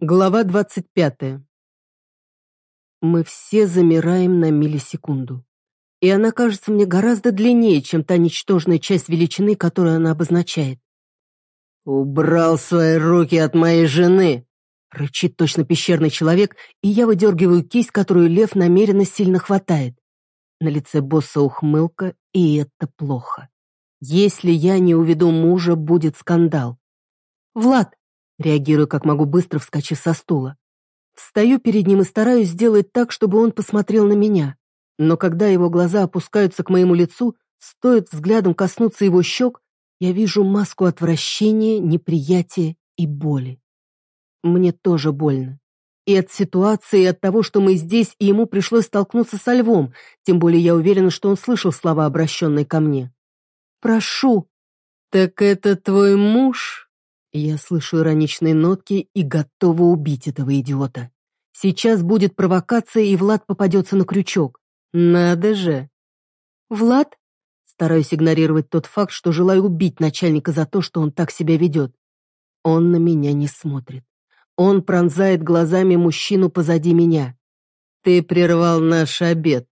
Глава 25. Мы все замираем на миллисекунду. И она кажется мне гораздо длиннее, чем та ничтожная часть величины, которую она обозначает. «Убрал свои руки от моей жены!» Рычит точно пещерный человек, и я выдергиваю кисть, которую лев намеренно сильно хватает. На лице босса ухмылка, и это плохо. Если я не уведу мужа, будет скандал. «Влад!» Реагирую, как могу, быстро вскочив со стула. Встаю перед ним и стараюсь сделать так, чтобы он посмотрел на меня. Но когда его глаза опускаются к моему лицу, стоит взглядом коснуться его щек, я вижу маску отвращения, неприятия и боли. Мне тоже больно. И от ситуации, и от того, что мы здесь, и ему пришлось столкнуться со львом, тем более я уверена, что он слышал слова, обращенные ко мне. «Прошу». «Так это твой муж?» Я слышу ироничные нотки и готова убить этого идиота. Сейчас будет провокация, и Влад попадется на крючок. Надо же. Влад? Стараюсь игнорировать тот факт, что желаю убить начальника за то, что он так себя ведет. Он на меня не смотрит. Он пронзает глазами мужчину позади меня. «Ты прервал наш обед,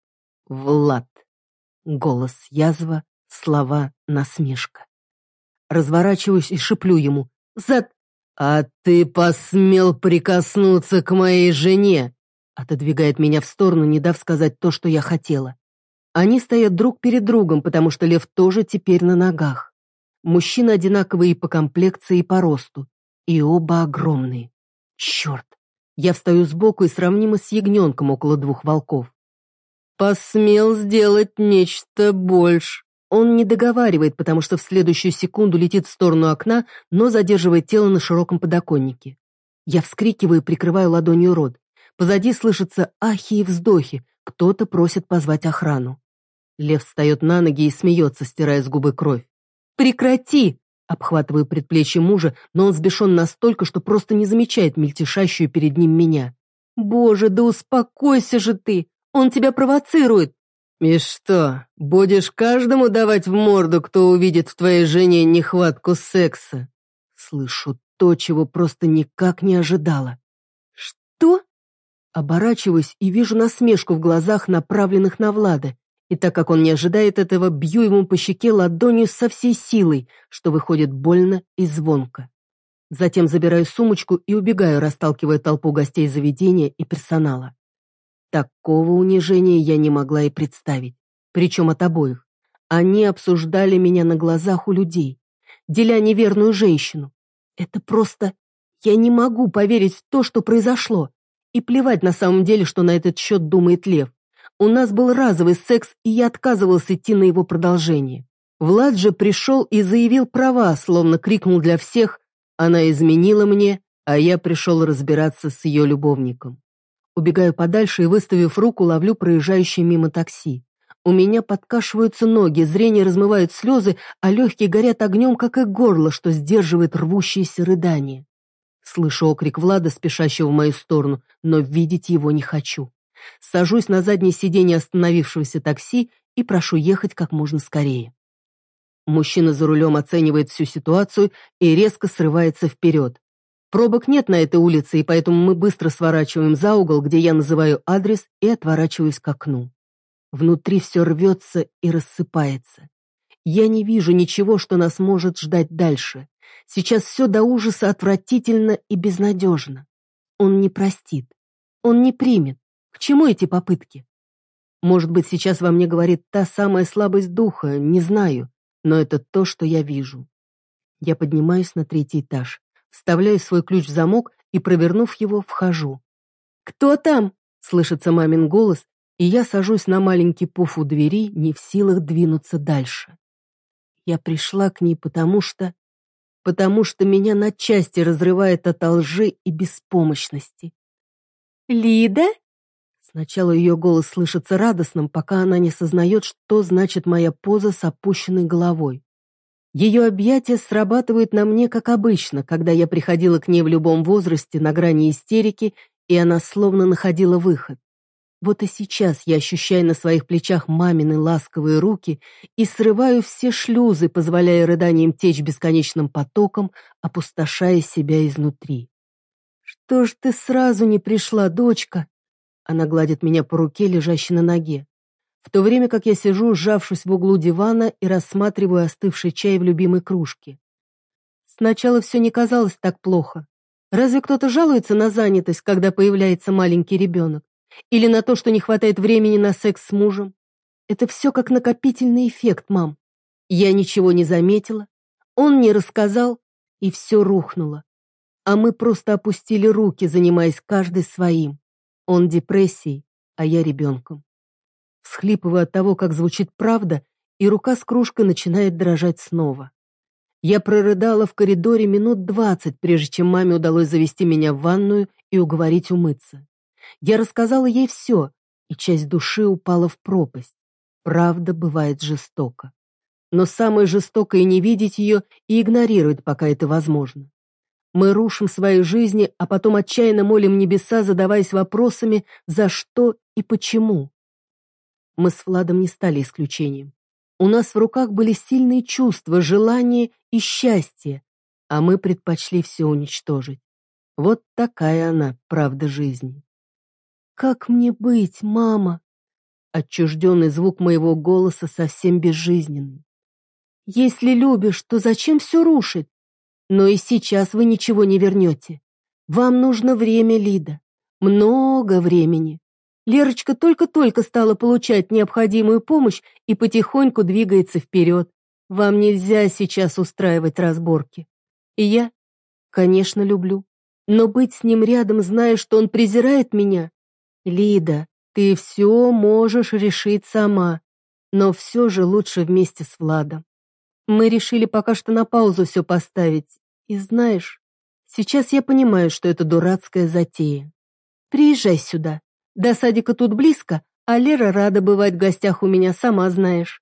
Влад». Голос язва, слова насмешка. Разворачиваюсь и шеплю ему. За... «А ты посмел прикоснуться к моей жене!» Отодвигает меня в сторону, не дав сказать то, что я хотела. Они стоят друг перед другом, потому что лев тоже теперь на ногах. Мужчины одинаковые по комплекции, и по росту. И оба огромные. Черт! Я встаю сбоку и сравнимо с ягненком около двух волков. «Посмел сделать нечто больше!» Он не договаривает, потому что в следующую секунду летит в сторону окна, но задерживает тело на широком подоконнике. Я вскрикиваю и прикрываю ладонью рот. Позади слышатся ахи и вздохи. Кто-то просит позвать охрану. Лев встает на ноги и смеется, стирая с губы кровь. «Прекрати!» Обхватываю предплечье мужа, но он сбешен настолько, что просто не замечает мельтешащую перед ним меня. «Боже, да успокойся же ты! Он тебя провоцирует! «И что, будешь каждому давать в морду, кто увидит в твоей жене нехватку секса?» Слышу то, чего просто никак не ожидала. «Что?» Оборачиваюсь и вижу насмешку в глазах, направленных на Влада, и так как он не ожидает этого, бью ему по щеке ладонью со всей силой, что выходит больно и звонко. Затем забираю сумочку и убегаю, расталкивая толпу гостей заведения и персонала. Такого унижения я не могла и представить, причем от обоих. Они обсуждали меня на глазах у людей, деля неверную женщину. Это просто... Я не могу поверить в то, что произошло. И плевать на самом деле, что на этот счет думает Лев. У нас был разовый секс, и я отказывался идти на его продолжение. Влад же пришел и заявил права, словно крикнул для всех «Она изменила мне, а я пришел разбираться с ее любовником». Убегаю подальше и, выставив руку, ловлю проезжающее мимо такси. У меня подкашиваются ноги, зрение размывает слезы, а легкие горят огнем, как и горло, что сдерживает рвущееся рыдание. Слышу окрик Влада, спешащего в мою сторону, но видеть его не хочу. Сажусь на заднее сиденье остановившегося такси и прошу ехать как можно скорее. Мужчина за рулем оценивает всю ситуацию и резко срывается вперед. Пробок нет на этой улице, и поэтому мы быстро сворачиваем за угол, где я называю адрес, и отворачиваюсь к окну. Внутри все рвется и рассыпается. Я не вижу ничего, что нас может ждать дальше. Сейчас все до ужаса отвратительно и безнадежно. Он не простит. Он не примет. К чему эти попытки? Может быть, сейчас во мне говорит та самая слабость духа, не знаю, но это то, что я вижу. Я поднимаюсь на третий этаж вставляю свой ключ в замок и, провернув его, вхожу. «Кто там?» — слышится мамин голос, и я сажусь на маленький пуф у двери, не в силах двинуться дальше. Я пришла к ней потому что... потому что меня на части разрывает от лжи и беспомощности. «Лида?» Сначала ее голос слышится радостным, пока она не сознает, что значит моя поза с опущенной головой. Ее объятия срабатывают на мне, как обычно, когда я приходила к ней в любом возрасте на грани истерики, и она словно находила выход. Вот и сейчас я ощущаю на своих плечах мамины ласковые руки и срываю все шлюзы, позволяя рыданиям течь бесконечным потоком, опустошая себя изнутри. «Что ж ты сразу не пришла, дочка?» Она гладит меня по руке, лежащей на ноге. В то время как я сижу, сжавшись в углу дивана и рассматриваю остывший чай в любимой кружке. Сначала все не казалось так плохо. Разве кто-то жалуется на занятость, когда появляется маленький ребенок? Или на то, что не хватает времени на секс с мужем? Это все как накопительный эффект, мам. Я ничего не заметила, он не рассказал, и все рухнуло. А мы просто опустили руки, занимаясь каждый своим. Он депрессией, а я ребенком. Всхлипываю от того, как звучит правда, и рука с кружкой начинает дрожать снова. Я прорыдала в коридоре минут двадцать, прежде чем маме удалось завести меня в ванную и уговорить умыться. Я рассказала ей все, и часть души упала в пропасть. Правда бывает жестоко. Но самое жестокое не видеть ее и игнорировать, пока это возможно. Мы рушим свои жизни, а потом отчаянно молим небеса, задаваясь вопросами «за что и почему?». Мы с Владом не стали исключением. У нас в руках были сильные чувства, желания и счастье, а мы предпочли все уничтожить. Вот такая она, правда жизни. «Как мне быть, мама?» Отчужденный звук моего голоса совсем безжизненный. «Если любишь, то зачем все рушить? Но и сейчас вы ничего не вернете. Вам нужно время, Лида. Много времени. Лерочка только-только стала получать необходимую помощь и потихоньку двигается вперед. Вам нельзя сейчас устраивать разборки. И я, конечно, люблю. Но быть с ним рядом, зная, что он презирает меня... Лида, ты все можешь решить сама. Но все же лучше вместе с Владом. Мы решили пока что на паузу все поставить. И знаешь, сейчас я понимаю, что это дурацкая затея. Приезжай сюда. До садика тут близко, а Лера рада бывать в гостях у меня, сама знаешь.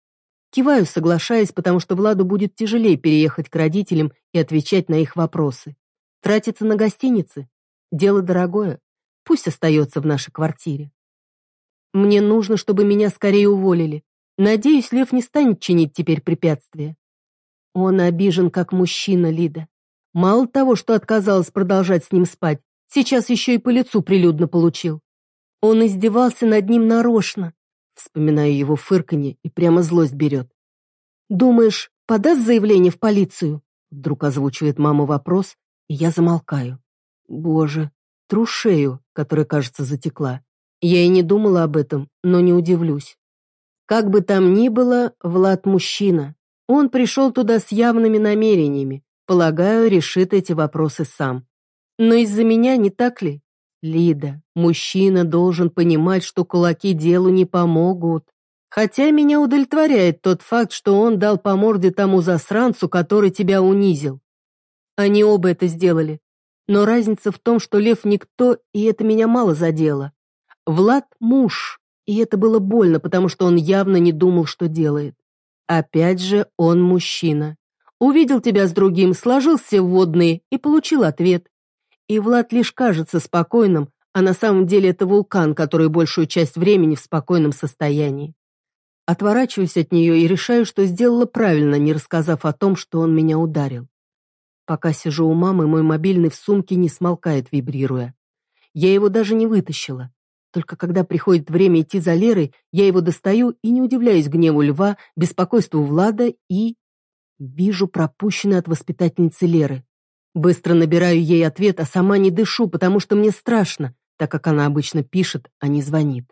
Киваю, соглашаясь, потому что Владу будет тяжелее переехать к родителям и отвечать на их вопросы. Тратиться на гостиницы – дело дорогое. Пусть остается в нашей квартире. Мне нужно, чтобы меня скорее уволили. Надеюсь, Лев не станет чинить теперь препятствия. Он обижен как мужчина, Лида. Мало того, что отказалась продолжать с ним спать, сейчас еще и по лицу прилюдно получил. Он издевался над ним нарочно. Вспоминаю его фырканье, и прямо злость берет. «Думаешь, подаст заявление в полицию?» Вдруг озвучивает мама вопрос, и я замолкаю. Боже, тру шею, которая, кажется, затекла. Я и не думала об этом, но не удивлюсь. Как бы там ни было, Влад мужчина. Он пришел туда с явными намерениями. Полагаю, решит эти вопросы сам. Но из-за меня, не так ли? Лида, мужчина должен понимать, что кулаки делу не помогут. Хотя меня удовлетворяет тот факт, что он дал по морде тому засранцу, который тебя унизил. Они оба это сделали. Но разница в том, что Лев никто, и это меня мало задело. Влад – муж, и это было больно, потому что он явно не думал, что делает. Опять же, он мужчина. Увидел тебя с другим, сложил все вводные и получил ответ. И Влад лишь кажется спокойным, а на самом деле это вулкан, который большую часть времени в спокойном состоянии. Отворачиваюсь от нее и решаю, что сделала правильно, не рассказав о том, что он меня ударил. Пока сижу у мамы, мой мобильный в сумке не смолкает, вибрируя. Я его даже не вытащила. Только когда приходит время идти за Лерой, я его достаю и не удивляюсь гневу льва, беспокойству Влада и... Вижу пропущенный от воспитательницы Леры. Быстро набираю ей ответ, а сама не дышу, потому что мне страшно, так как она обычно пишет, а не звонит.